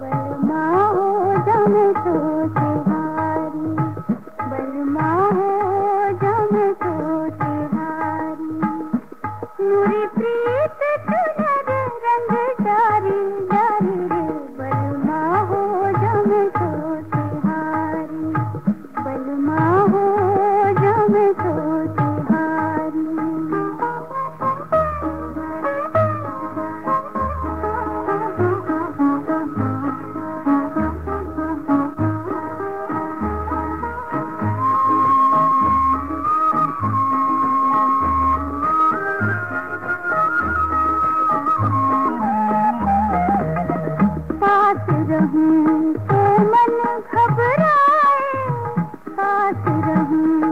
बलमा हो जाने तू। रहूँ तो मन घबराए साथ रहूँ।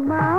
mom.